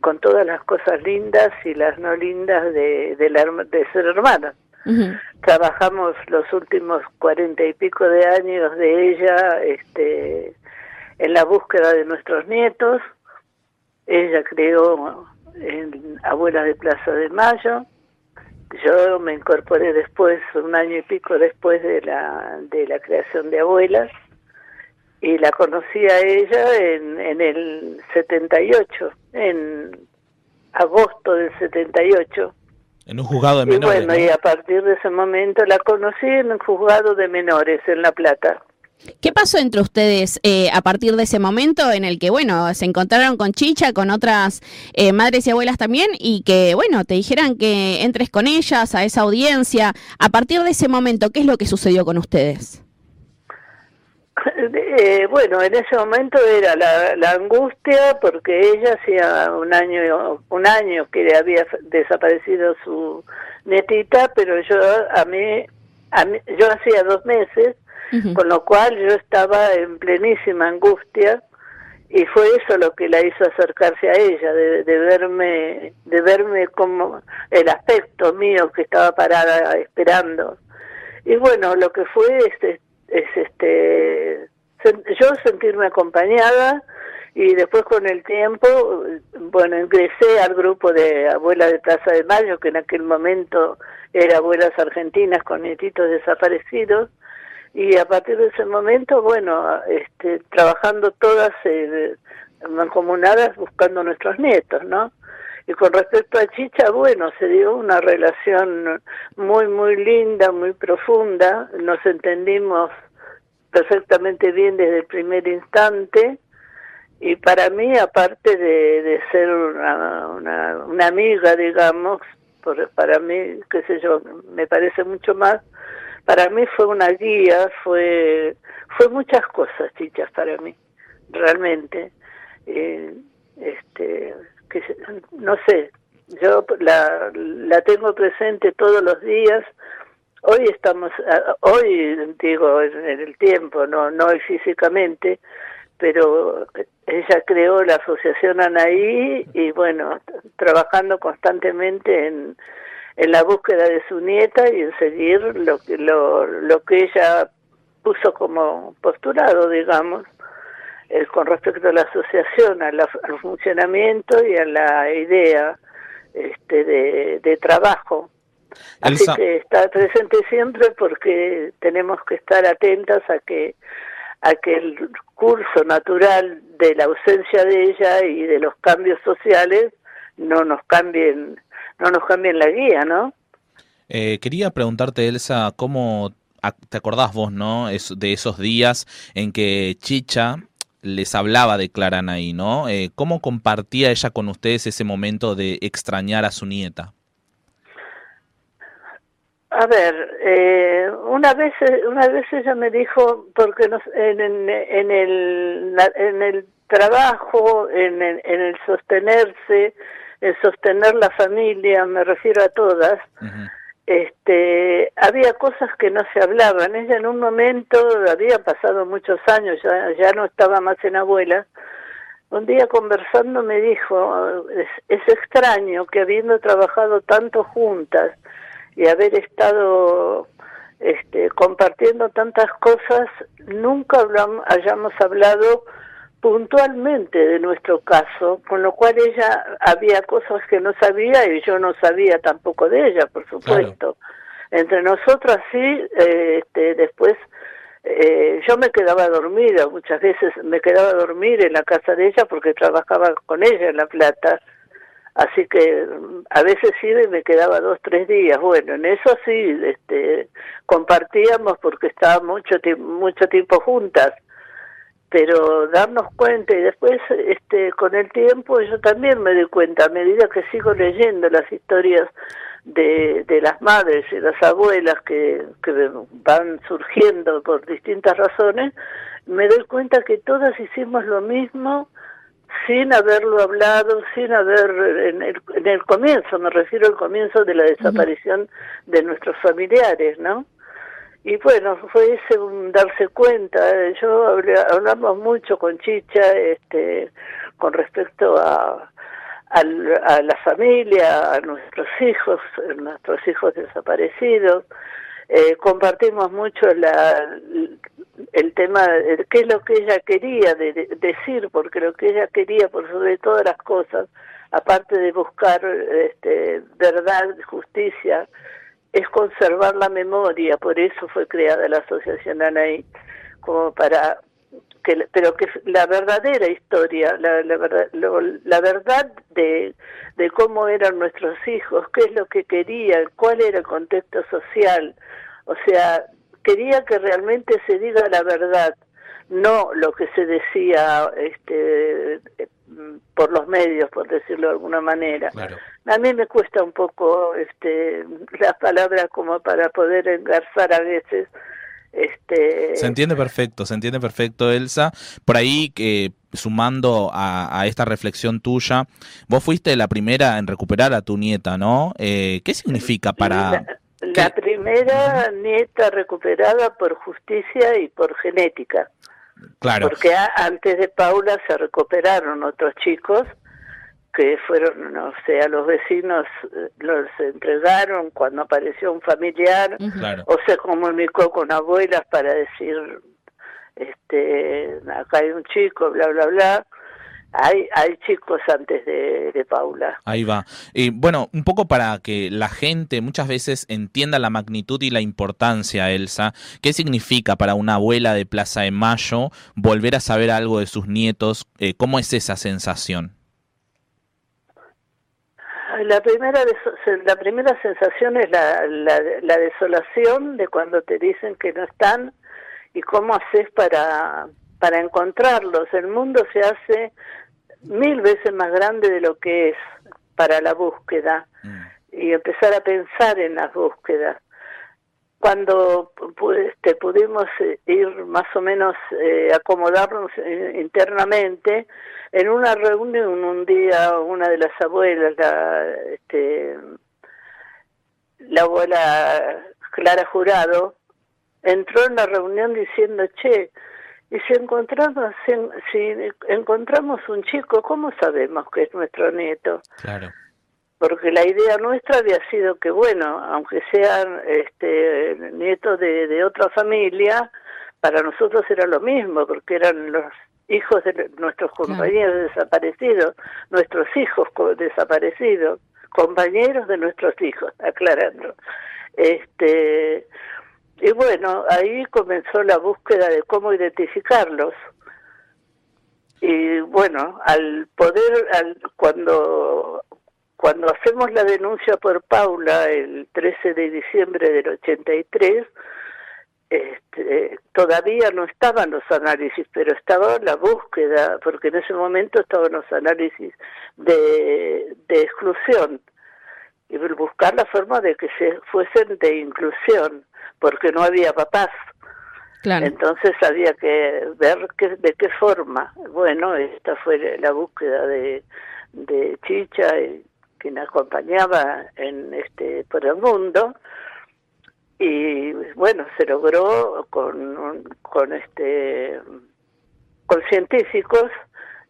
con todas las cosas lindas y las no lindas de, de, la de ser hermanas. Trabajamos los últimos cuarenta y pico de años de ella este, en la búsqueda de nuestros nietos. Ella creó en Abuelas de Plaza de Mayo. Yo me incorporé después, un año y pico después de la, de la creación de Abuelas. y la conocí a ella en, en el 78, en agosto del 78. En un juzgado de Y menores. bueno, y a partir de ese momento la conocí en un juzgado de menores en La Plata. ¿Qué pasó entre ustedes eh, a partir de ese momento en el que, bueno, se encontraron con Chicha, con otras eh, madres y abuelas también, y que, bueno, te dijeran que entres con ellas a esa audiencia? A partir de ese momento, ¿qué es lo que sucedió con ustedes? Eh, bueno, en ese momento era la, angustia porque ella hacía un año un año que le había desaparecido su netita, pero yo a mí, a mí yo hacía dos meses, con lo cual yo estaba en plenísima angustia y fue eso lo que la hizo acercarse a ella, de, de verme, de verme como el aspecto mío que estaba parada esperando. Y bueno, lo que fue este es este yo sentirme acompañada y después con el tiempo bueno ingresé al grupo de abuelas de Plaza de Mayo que en aquel momento era abuelas argentinas con nietitos desaparecidos y a partir de ese momento bueno este trabajando todas eh, mancomunadas buscando nuestros nietos no y con respecto a Chicha, bueno, se dio una relación muy, muy linda, muy profunda. Nos entendimos perfectamente bien desde el primer instante. Y para mí, aparte de, de ser una, una, una amiga, digamos, por- para mí, qué sé yo, me parece mucho más, para mí fue una guía, fue, fue muchas cosas, Chicha, para mí, realmente. Eh, este, que no sé, yo la, la tengo presente todos los días. Hoy estamos, hoy digo en, el tiempo, no, no físicamente, pero ella creó la asociación Anaí y bueno, trabajando constantemente en, en la búsqueda de su nieta y en seguir lo que lo, lo que ella puso como postulado, digamos eh, con respecto a la asociación, a la- al funcionamiento y a la idea este, de, de trabajo. Así Elsa. que está presente siempre porque tenemos que estar atentas a que a que el curso natural de la ausencia de ella y de los cambios sociales no nos cambien no nos cambien la guía, ¿no? Eh, quería preguntarte, Elsa, ¿cómo te acordás vos, no? Es, de esos días en que Chicha les hablaba de Claranaí, ¿no? Eh, ¿Cómo compartía ella con ustedes ese momento de extrañar a su nieta? A ver, eh, una vez una vez ella me dijo porque nos, en, en, en el en el trabajo, en el, en el sostenerse, en sostener la familia, me refiero a todas, este, había cosas que no se hablaban. Ella en un momento, había pasado muchos años, ya, ya no estaba más en abuela, un día conversando me dijo, es, es extraño que habiendo trabajado tanto juntas y haber estado este, compartiendo tantas cosas, nunca hablam- hayamos hablado puntualmente de nuestro caso, con lo cual ella había cosas que no sabía y yo no sabía tampoco de ella, por supuesto. Entre nosotras sí, eh, este, después eh, yo me quedaba dormida, muchas veces me quedaba a dormir en la casa de ella porque trabajaba con ella en La Plata. Así que mm, a veces iba y me quedaba dos, tres días. Bueno, en eso sí, este, compartíamos porque estábamos mucho, mucho tiempo juntas. Pero darnos cuenta y después, este, con el tiempo, yo también me doy cuenta, a medida que sigo leyendo las historias de, de las madres y las abuelas que, que van surgiendo por distintas razones, me doy cuenta que todas hicimos lo mismo sin haberlo hablado, sin haber, en el, en el comienzo, me refiero al comienzo de la desaparición de nuestros familiares, ¿no? Y bueno, fue ese darse cuenta. eh, Yo hablé- hablamos mucho con Chicha este, con respecto a, al- a la familia, a nuestros hijos, a nuestros hijos desaparecidos. Eh, compartimos mucho la, el tema de qué es lo que ella quería de- decir, porque lo que ella quería por sobre todas las cosas, aparte de buscar este, verdad, justicia, es conservar la memoria, por eso fue creada la Asociación Anaí, como para que, pero que la verdadera historia, la, la, verdad, la verdad de, de cómo eran nuestros hijos, qué es lo que querían, cuál era el contexto social. O sea, quería que realmente se diga la verdad, no lo que se decía este, por los medios, por decirlo de alguna manera. A mí me cuesta un poco este, las palabras como para poder engarzar a veces. Este... Se entiende perfecto, se entiende perfecto, Elsa. Por ahí, que sumando a, esta reflexión tuya, vos fuiste la primera en recuperar a tu nieta, ¿no? Eh, ¿Qué significa para...? La, primera nieta recuperada por justicia y por genética. Claro. Porque antes de Paula se recuperaron otros chicos que fueron, no sé, a los vecinos eh, los entregaron cuando apareció un familiar o se comunicó con abuelas para decir, este, acá hay un chico, bla, bla, bla hay, hay chicos antes de, Paula. Ahí va. Y bueno, un poco para que la gente muchas veces entienda la magnitud y la importancia, Elsa, ¿qué significa para una abuela de Plaza de Mayo volver a saber algo de sus nietos? Eh, ¿Cómo es esa sensación? La primera, la primera sensación es la, la, la desolación de cuando te dicen que no están y cómo haces para, para encontrarlos. El mundo se hace mil veces más grande de lo que es para la búsqueda mm. y empezar a pensar en las búsquedas. Cuando este, pudimos eh, ir más o menos eh, acomodarnos eh, internamente, en una reunión un día una de las abuelas, la, este, la abuela Clara Jurado, entró en la reunión diciendo, che, y si encontramos, si, encontramos un chico, ¿cómo sabemos que es nuestro nieto? Claro. Porque la idea nuestra había sido que, bueno, aunque sean este, nietos de, de otra familia, para nosotros era lo mismo, porque eran los hijos de nuestros compañeros desaparecidos, nuestros hijos desaparecidos, compañeros de nuestros hijos, aclarando. Este, y bueno, ahí comenzó la búsqueda de cómo identificarlos. Y bueno, al poder, al, cuando, cuando hacemos la denuncia por Paula el 13 de diciembre del 83, este, todavía no estaban los análisis, pero estaba la búsqueda, porque en ese momento estaban los análisis de, de exclusión y buscar la forma de que se fuesen de inclusión porque no había papás. Entonces había que ver que, de qué forma. Bueno, esta fue la búsqueda de, de Chicha, quien acompañaba en este por el mundo y bueno se logró con con este con científicos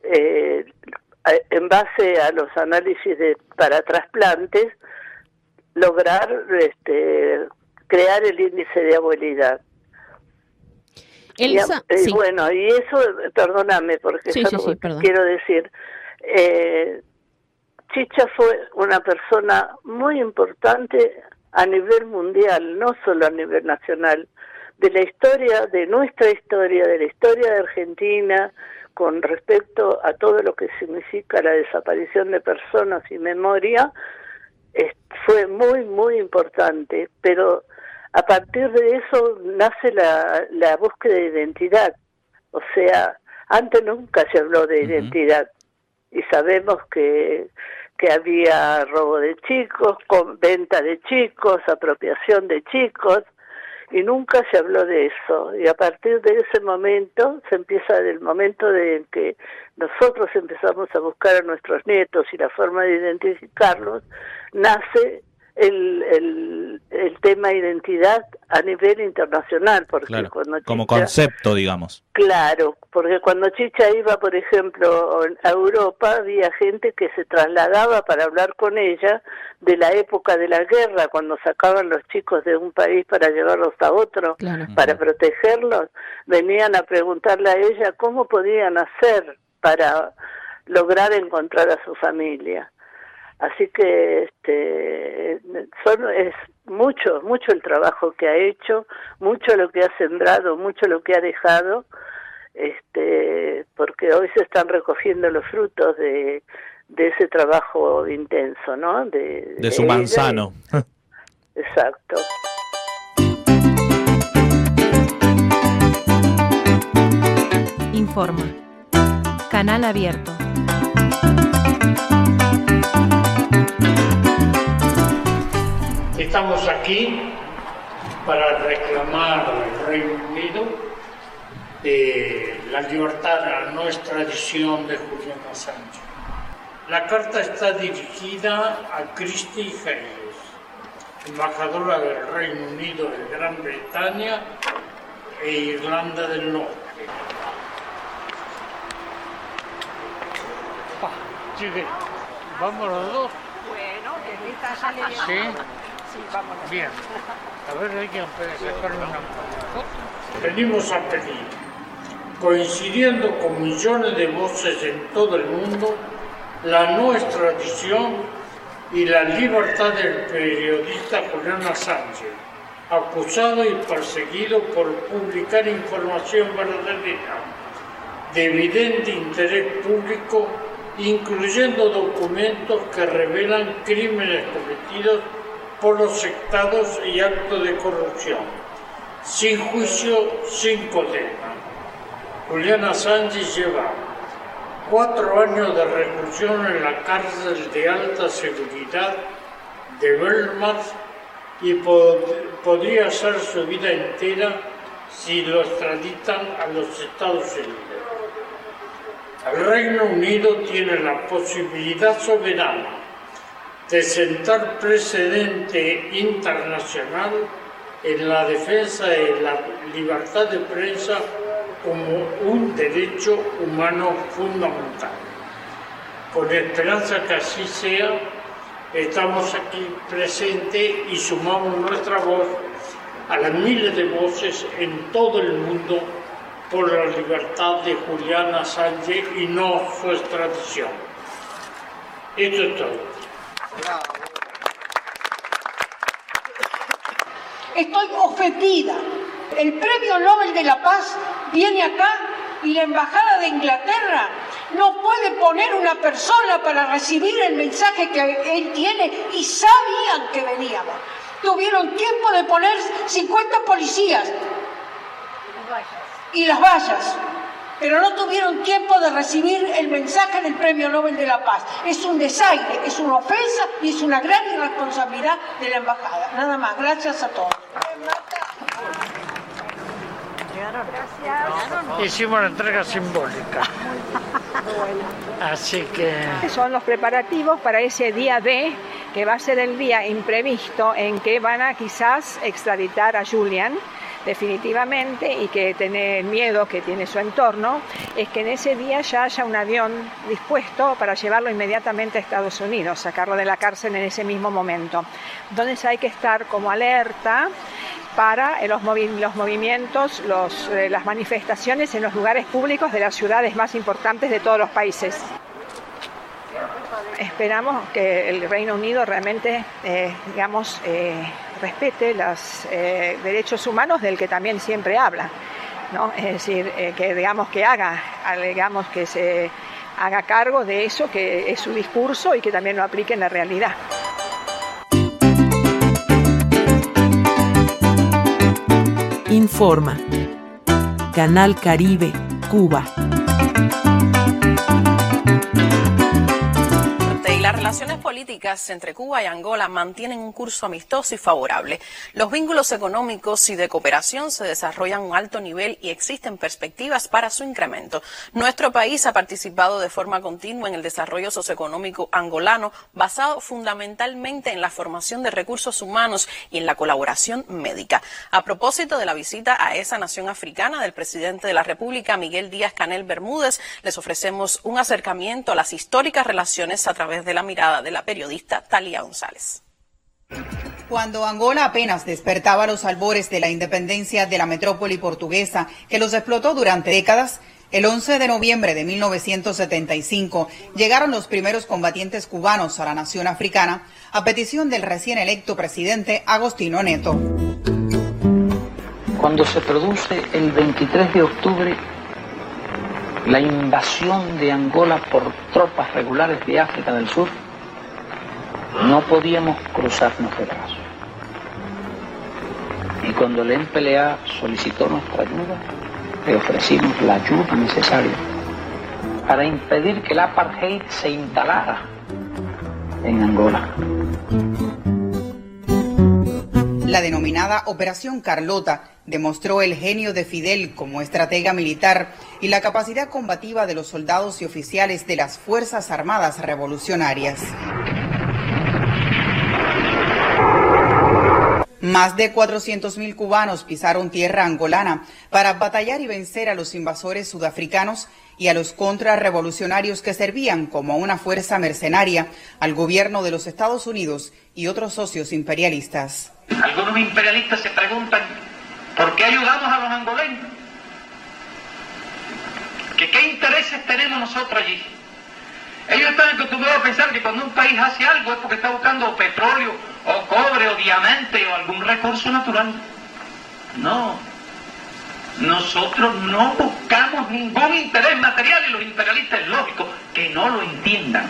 eh, en base a los análisis de para trasplantes lograr este crear el índice de abuelidad. Elsa, y, bueno, y eso, perdóname, porque quiero decir, eh, Chicha fue una persona muy importante a nivel mundial, no solo a nivel nacional, de la historia, de nuestra historia, de la historia de Argentina, con respecto a todo lo que significa la desaparición de personas y memoria, fue muy, muy importante, pero a partir de eso nace la, la búsqueda de identidad. O sea, antes nunca se habló de identidad. Y sabemos que, que había robo de chicos, con venta de chicos, apropiación de chicos y nunca se habló de eso. Y a partir de ese momento, se empieza del momento de que nosotros empezamos a buscar a nuestros nietos y la forma de identificarlos, nace el, el, el tema identidad a nivel internacional. Porque cuando como concepto, digamos. Claro, porque cuando Chicha iba, por ejemplo, a Europa, había gente que se trasladaba para hablar con ella de la época de la guerra, cuando sacaban los chicos de un país para llevarlos a otro, para protegerlos, venían a preguntarle a ella cómo podían hacer para lograr encontrar a su familia. Así que este, son, es mucho, mucho el trabajo que ha hecho, mucho lo que ha sembrado, mucho lo que ha dejado. este, porque hoy se están recogiendo los frutos de, de ese trabajo intenso, ¿no? De, De su manzano. Exacto. Informa. Canal abierto. Estamos aquí para reclamar al Reino Unido eh, la libertad a nuestra edición de Julián Assange. La carta está dirigida a Christy Hayes, embajadora del Reino Unido de Gran Bretaña e Irlanda del Norte. Vamos los dos. Bueno, que esta sale bien. ¿Sí? Sí, vámonos. Bien. A ver, hay que sacar una foto. Venimos a pedir, coincidiendo con millones de voces en todo el mundo, la no extradición y la libertad del periodista Julián Assange, acusado y perseguido por publicar información verdadera de evidente interés público, incluyendo documentos que revelan crímenes cometidos por los sectados y actos de corrupción, sin juicio, sin condena. Julián Assange lleva cuatro años de reclusión en la cárcel de alta seguridad de Belmarsh y pod- podría hacer su vida entera si lo extraditan a los Estados Unidos. El Reino Unido tiene la posibilidad soberana de sentar precedente internacional en la defensa de la libertad de prensa como un derecho humano fundamental. Con esperanza que así sea, estamos aquí presentes y sumamos nuestra voz a las miles de voces en todo el mundo por la libertad de Julián Assange y no su extradición. Esto es todo. Estoy ofendida. El Premio Nobel de la Paz viene acá y la Embajada de Inglaterra no puede poner una persona para recibir el mensaje que él tiene y sabían que veníamos. Tuvieron tiempo de poner 50 policías y las vallas, pero no tuvieron tiempo de recibir el mensaje del Premio Nobel de la Paz. Es un desaire, es una ofensa y es una gran irresponsabilidad de la Embajada. Nada más, gracias a todos. Hicimos la entrega simbólica. Así que... Son los preparativos para ese día D, que va a ser el día imprevisto en que van a quizás extraditar a Julian definitivamente y que tiene miedo que tiene su entorno es que en ese día ya haya un avión dispuesto para llevarlo inmediatamente a Estados Unidos, sacarlo de la cárcel en ese mismo momento. Entonces hay que estar como alerta para eh, los, movi- los movimientos, los, eh, las manifestaciones en los lugares públicos de las ciudades más importantes de todos los países. Esperamos que el Reino Unido realmente, eh, digamos, eh, respete los eh, derechos humanos del que también siempre habla, ¿no? Es decir, que digamos que haga, digamos que se haga cargo de eso que es su discurso y que también lo aplique en la realidad. Informa. Canal Caribe, Cuba. Relaciones políticas entre Cuba y Angola mantienen un curso amistoso y favorable. Los vínculos económicos y de cooperación se desarrollan a un alto nivel y existen perspectivas para su incremento. Nuestro país ha participado de forma continua en el desarrollo socioeconómico angolano, basado fundamentalmente en la formación de recursos humanos y en la colaboración médica. A propósito de la visita a esa nación africana del presidente de la República, Miguel Díaz Canel Bermúdez, les ofrecemos un acercamiento a las históricas relaciones a través de la mirada de la periodista Talia González. Cuando Angola apenas despertaba los albores de la independencia de la metrópoli portuguesa, que los explotó durante décadas, el 11 de noviembre de 1975 llegaron los primeros combatientes cubanos a la nación africana a petición del recién electo presidente Agostino Neto. Cuando se produce el 23 de octubre la invasión de Angola por tropas regulares de África del Sur, no podíamos cruzarnos de brazos. Y cuando el MPLA solicitó nuestra ayuda, le ofrecimos la ayuda necesaria para impedir que el apartheid se instalara en Angola. La denominada Operación Carlota demostró el genio de Fidel como estratega militar y la capacidad combativa de los soldados y oficiales de las Fuerzas Armadas Revolucionarias. Más de 400.000 cubanos pisaron tierra angolana para batallar y vencer a los invasores sudafricanos y a los contrarrevolucionarios que servían como una fuerza mercenaria al gobierno de los Estados Unidos y otros socios imperialistas. Algunos imperialistas se preguntan por qué ayudamos a los angoleños. ¿Que ¿Qué intereses tenemos nosotros allí? Ellos están acostumbrados a pensar que cuando un país hace algo es porque está buscando petróleo o cobre o diamante o algún recurso natural. No, nosotros no buscamos ningún interés material y los imperialistas es lógico que no lo entiendan.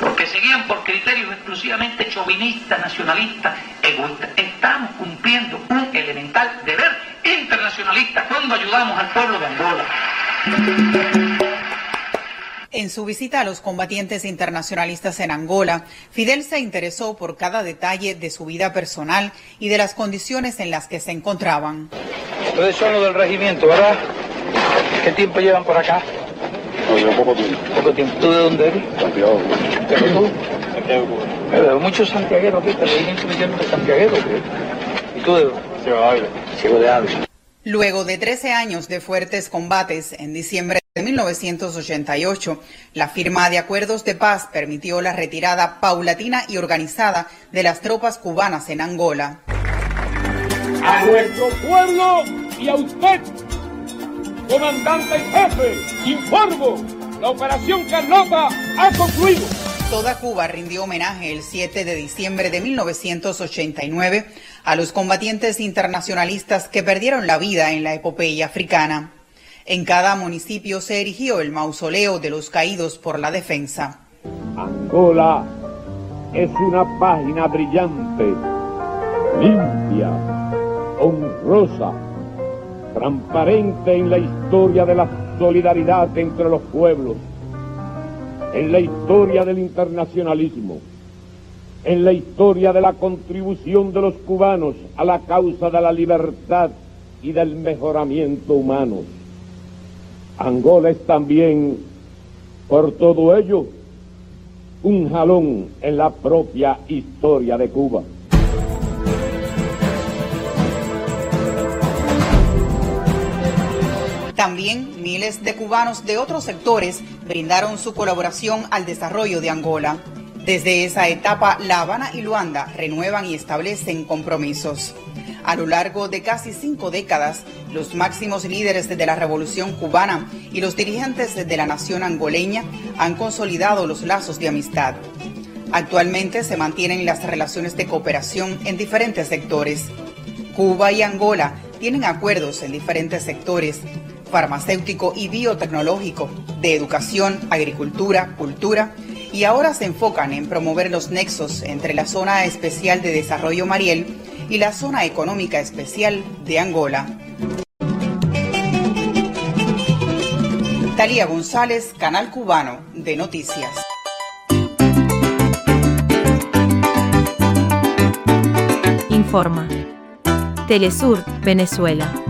Porque seguían por criterios exclusivamente chauvinistas, nacionalistas, egoístas. Estamos cumpliendo un elemental deber internacionalista cuando ayudamos al pueblo de Angola. En su visita a los combatientes internacionalistas en Angola, Fidel se interesó por cada detalle de su vida personal y de las condiciones en las que se encontraban. Ustedes son los del regimiento, ¿verdad? ¿Qué tiempo llevan por acá? No, poco tiempo. Poco tiempo. ¿Tú de dónde eres? Santiago. ¿Pero tú? Santiago. Pero muchos santiagueros aquí, regimiento me llaman de santiagueros. ¿Y tú de dónde? Ciego de Ávila. Ciego de Ávila. Luego de 13 años de fuertes combates, en diciembre de 1988, la firma de acuerdos de paz permitió la retirada paulatina y organizada de las tropas cubanas en Angola. A nuestro pueblo y a usted, comandante jefe, informo, la operación Carlota ha concluido. Toda Cuba rindió homenaje el 7 de diciembre de 1989 a los combatientes internacionalistas que perdieron la vida en la epopeya africana. En cada municipio se erigió el mausoleo de los caídos por la defensa. Angola es una página brillante, limpia, honrosa, transparente en la historia de la solidaridad entre los pueblos, en la historia del internacionalismo, en la historia de la contribución de los cubanos a la causa de la libertad y del mejoramiento humano. Angola es también, por todo ello, un jalón en la propia historia de Cuba. También miles de cubanos de otros sectores brindaron su colaboración al desarrollo de Angola. Desde esa etapa, La Habana y Luanda renuevan y establecen compromisos. A lo largo de casi cinco décadas, los máximos líderes de la revolución cubana y los dirigentes de la nación angoleña han consolidado los lazos de amistad. Actualmente se mantienen las relaciones de cooperación en diferentes sectores. Cuba y Angola tienen acuerdos en diferentes sectores, farmacéutico y biotecnológico, de educación, agricultura, cultura, y ahora se enfocan en promover los nexos entre la Zona Especial de Desarrollo Mariel y la Zona Económica Especial de Angola. Talía González, Canal Cubano de Noticias. Informa. Telesur, Venezuela.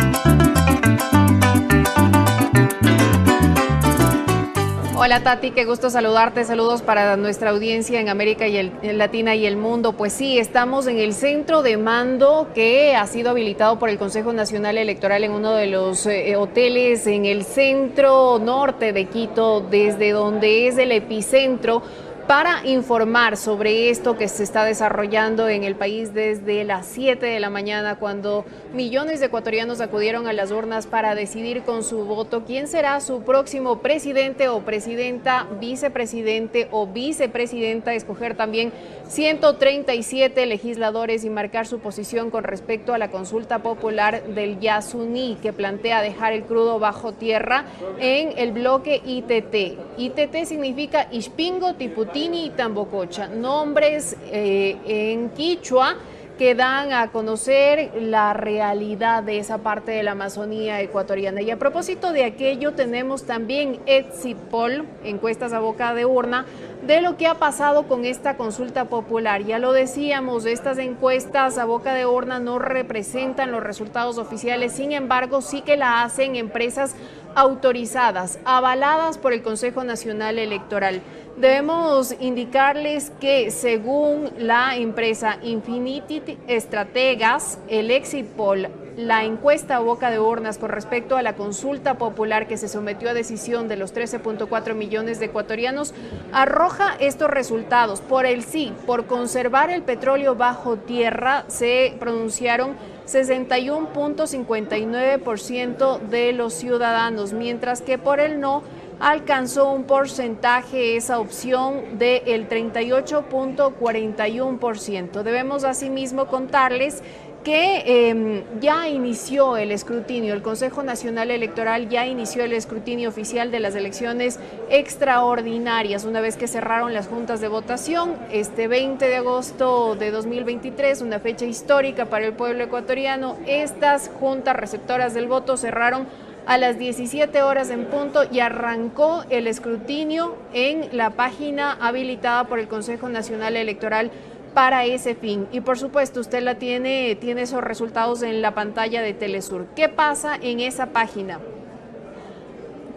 Hola Tati, qué gusto saludarte. Saludos para nuestra audiencia en América y el, Latina y el mundo. Pues sí, estamos en el centro de mando que ha sido habilitado por el Consejo Nacional Electoral en uno de los eh, hoteles en el centro norte de Quito, desde donde es el epicentro para informar sobre esto que se está desarrollando en el país desde las 7 de la mañana, cuando millones de ecuatorianos acudieron a las urnas para decidir con su voto quién será su próximo presidente o presidenta, vicepresidente o vicepresidenta, escoger también 137 legisladores y marcar su posición con respecto a la consulta popular del Yasuní, que plantea dejar el crudo bajo tierra en el bloque ITT. ITT significa Ispingo, Tiputini y Tambococha, nombres eh, en quichua que dan a conocer la realidad de esa parte de la Amazonía ecuatoriana. Y a propósito de aquello, tenemos también exit poll, encuestas a boca de urna, de lo que ha pasado con esta consulta popular. Ya lo decíamos, estas encuestas a boca de urna no representan los resultados oficiales, sin embargo, sí que la hacen empresas autorizadas, avaladas por el Consejo Nacional Electoral. Debemos indicarles que según la empresa Infinity Estrategas, el exit poll, la encuesta a boca de urnas con respecto a la consulta popular que se sometió a decisión de los 13.4 millones de ecuatorianos, arroja estos resultados. Por el sí, por conservar el petróleo bajo tierra, se pronunciaron 61.59% de los ciudadanos, mientras que por el no, alcanzó un porcentaje esa opción del 38.41%. Debemos asimismo contarles que em, ya inició el escrutinio, el Consejo Nacional Electoral ya inició el escrutinio oficial de las elecciones extraordinarias, una vez que cerraron las juntas de votación, este 20 de agosto de 2023, una fecha histórica para el pueblo ecuatoriano, estas juntas receptoras del voto cerraron a las 17 horas en punto y arrancó el escrutinio en la página habilitada por el Consejo Nacional Electoral para ese fin. Y por supuesto, usted la tiene, tiene esos resultados en la pantalla de Telesur. ¿Qué pasa en esa página?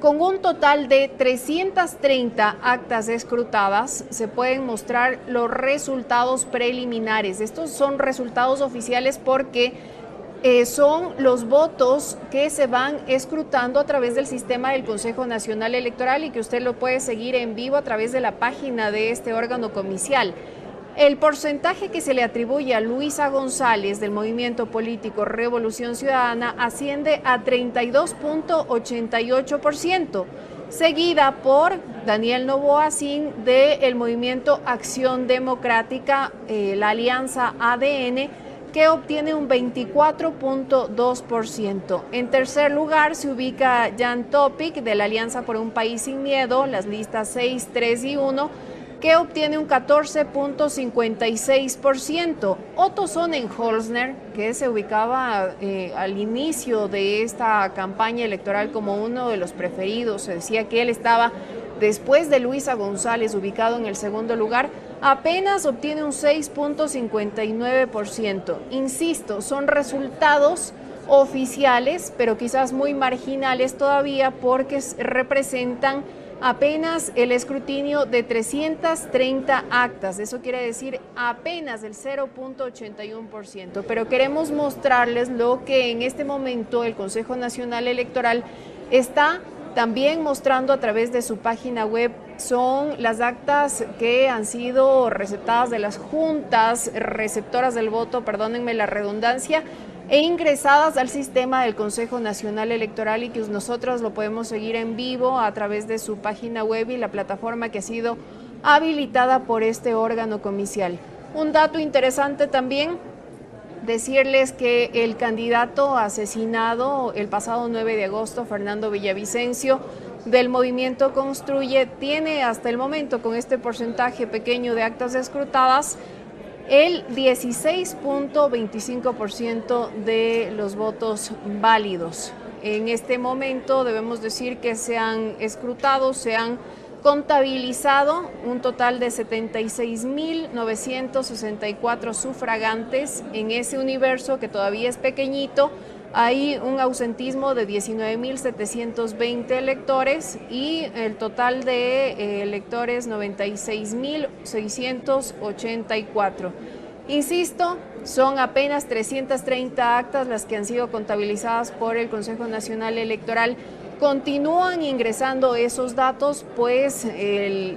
Con un total de 330 actas escrutadas, se pueden mostrar los resultados preliminares. Estos son resultados oficiales porque eh, son los votos que se van escrutando a través del sistema del Consejo Nacional Electoral y que usted lo puede seguir en vivo a través de la página de este órgano comicial. El porcentaje que se le atribuye a Luisa González del movimiento político Revolución Ciudadana asciende a 32.88%, seguida por Daniel Novoa del movimiento Acción Democrática, eh, la Alianza ADN, que obtiene un 24.2%. En tercer lugar se ubica Jan Topic de la Alianza por un País Sin Miedo, las listas 6, 3 y 1, que obtiene un 14.56%. Otto Sonnenholzner, que se ubicaba eh, al inicio de esta campaña electoral como uno de los preferidos, se decía que él estaba después de Luisa González, ubicado en el segundo lugar, apenas obtiene un 6.59%. Insisto, son resultados oficiales, pero quizás muy marginales todavía porque representan apenas el escrutinio de 330 actas. Eso quiere decir apenas el 0.81%. Pero queremos mostrarles lo que en este momento el Consejo Nacional Electoral está también mostrando a través de su página web son las actas que han sido receptadas de las juntas receptoras del voto, perdónenme la redundancia, e ingresadas al sistema del Consejo Nacional Electoral y que nosotros lo podemos seguir en vivo a través de su página web y la plataforma que ha sido habilitada por este órgano comicial. Un dato interesante también decirles que el candidato asesinado el pasado 9 de agosto, Fernando Villavicencio, del movimiento Construye, tiene hasta el momento, con este porcentaje pequeño de actas escrutadas, el 16.25% de los votos válidos. En este momento debemos decir que se han escrutado, se han contabilizado un total de 76.964 sufragantes en ese universo que todavía es pequeñito. Hay un ausentismo de 19.720 electores y el total de eh, electores 96.684. Insisto, son apenas 330 actas las que han sido contabilizadas por el Consejo Nacional Electoral Continúan ingresando esos datos, pues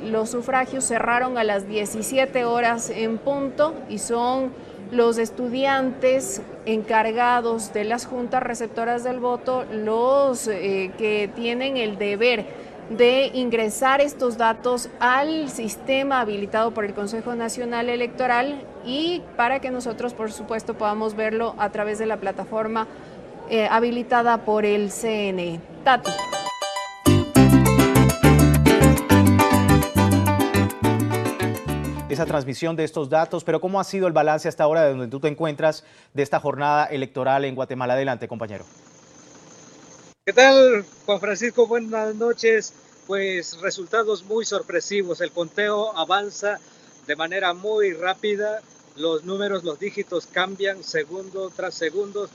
los sufragios cerraron a las 17 horas en punto y son los estudiantes encargados de las juntas receptoras del voto los eh, que tienen el deber de ingresar estos datos al sistema habilitado por el Consejo Nacional Electoral y para que nosotros, por supuesto, podamos verlo a través de la plataforma eh, habilitada por el CNE. Tati. esa transmisión de estos datos, pero ¿cómo ha sido el balance hasta ahora de donde tú te encuentras de esta jornada electoral en Guatemala? Adelante, compañero. ¿Qué tal, Juan Francisco? Buenas noches. Pues resultados muy sorpresivos. El conteo avanza de manera muy rápida. Los números, los dígitos cambian segundo tras segundo.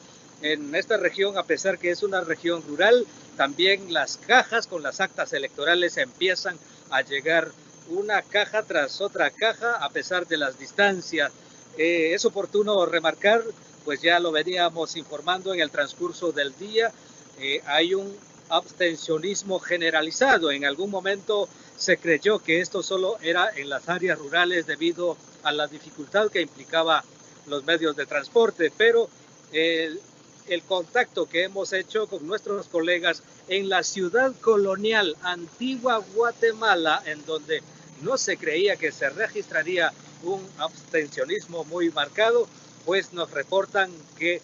En esta región, a pesar que es una región rural, también las cajas con las actas electorales empiezan a llegar una caja tras otra caja a pesar de las distancias. Eh, es oportuno remarcar, pues ya lo veníamos informando en el transcurso del día, eh, hay un abstencionismo generalizado. En algún momento se creyó que esto solo era en las áreas rurales debido a la dificultad que implicaba los medios de transporte, pero el, el contacto que hemos hecho con nuestros colegas en la ciudad colonial antigua Guatemala, en donde no se creía que se registraría un abstencionismo muy marcado, pues nos reportan que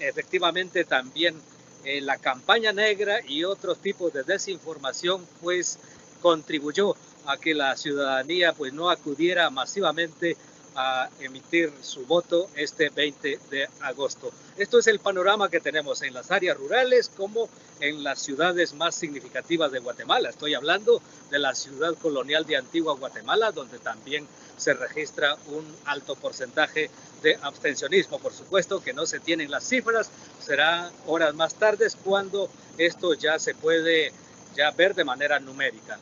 efectivamente también eh, la campaña negra y otros tipos de desinformación pues contribuyó a que la ciudadanía pues no acudiera masivamente a emitir su voto este 20 de agosto. Esto es el panorama que tenemos en las áreas rurales como en las ciudades más significativas de Guatemala. Estoy hablando de la ciudad colonial de Antigua Guatemala, donde también se registra un alto porcentaje de abstencionismo. Por supuesto que no se tienen las cifras, será horas más tarde cuando esto ya se puede ya ver de manera numérica.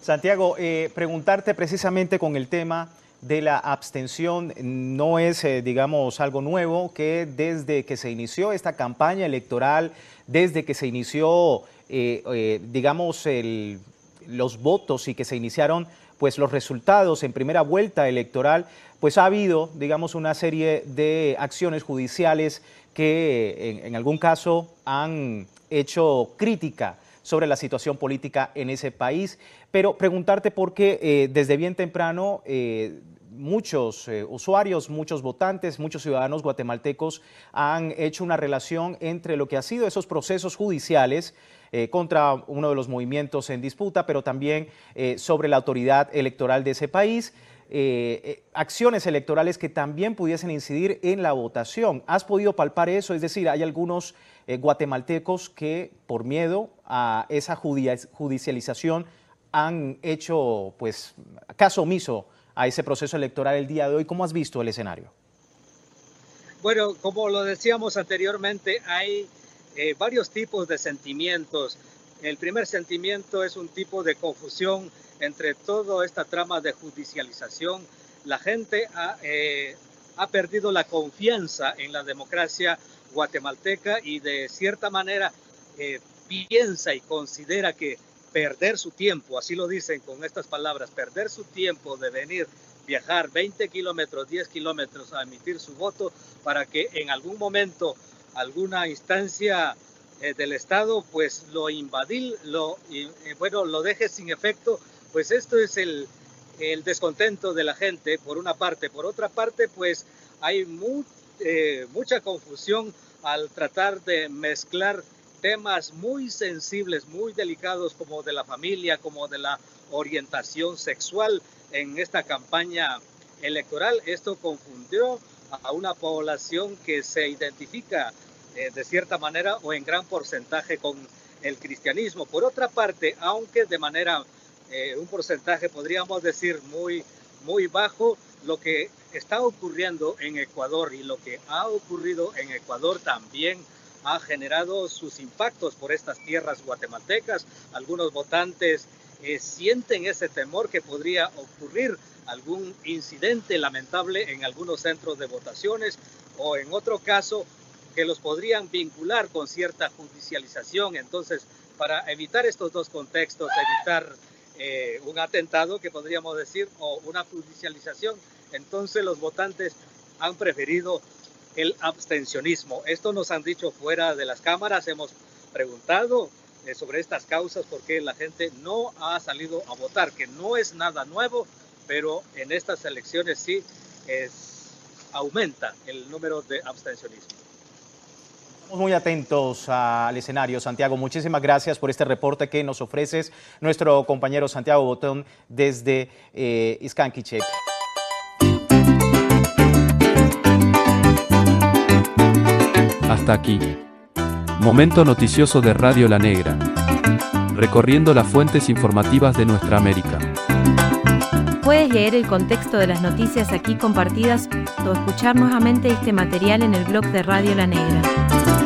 Santiago, eh, preguntarte precisamente con el tema de la abstención no es, eh, digamos, algo nuevo, que desde que se inició esta campaña electoral, desde que se inició, eh, eh, digamos, los votos y que se iniciaron pues los resultados en primera vuelta electoral, pues ha habido, digamos, una serie de acciones judiciales que en, algún caso han hecho crítica sobre la situación política en ese país. Pero preguntarte por qué desde bien temprano muchos eh, usuarios, muchos votantes, muchos ciudadanos guatemaltecos han hecho una relación entre lo que ha sido esos procesos judiciales eh, contra uno de los movimientos en disputa, pero también eh, sobre la autoridad electoral de ese país. acciones electorales que también pudiesen incidir en la votación. ¿Has podido palpar eso? Es decir, hay algunos guatemaltecos que por miedo a esa judicialización han hecho pues caso omiso a ese proceso electoral el día de hoy. ¿Cómo has visto el escenario? Bueno, como lo decíamos anteriormente, hay eh, varios tipos de sentimientos. El primer sentimiento es un tipo de confusión entre toda esta trama de judicialización. La gente ha, eh, ha perdido la confianza en la democracia guatemalteca y de cierta manera eh, piensa y considera que perder su tiempo, así lo dicen con estas palabras, perder su tiempo de venir, viajar 20 kilómetros, 10 kilómetros a emitir su voto para que en algún momento alguna instancia eh, del Estado pues lo invadir, lo, eh, bueno, lo deje sin efecto, pues esto es el, el, descontento de la gente por una parte. Por otra parte pues hay eh, mucha confusión al tratar de mezclar temas muy sensibles, muy delicados como de la familia, como de la orientación sexual en esta campaña electoral. Esto confundió a una población que se identifica eh, de cierta manera o en gran porcentaje con el cristianismo. Por otra parte, aunque de manera, eh, un porcentaje podríamos decir muy, muy bajo, lo que está ocurriendo en Ecuador y lo que ha ocurrido en Ecuador también ha generado sus impactos por estas tierras guatemaltecas. Algunos votantes eh, sienten ese temor que podría ocurrir algún incidente lamentable en algunos centros de votaciones o en otro caso que los podrían vincular con cierta judicialización. Entonces, para evitar estos dos contextos, evitar eh, un atentado que podríamos decir o una judicialización, entonces los votantes han preferido el abstencionismo. Esto nos han dicho fuera de las cámaras, hemos preguntado eh, sobre estas causas porque la gente no ha salido a votar, que no es nada nuevo, pero en estas elecciones sí aumenta el número de abstencionismo. Estamos muy atentos al escenario, Santiago. Muchísimas gracias por este reporte que nos ofreces nuestro compañero Santiago Botón desde eh. Hasta aquí. Momento noticioso de Radio La Negra. Recorriendo las fuentes informativas de nuestra América. Puedes leer el contexto de las noticias aquí compartidas o escuchar nuevamente este material en el blog de Radio La Negra.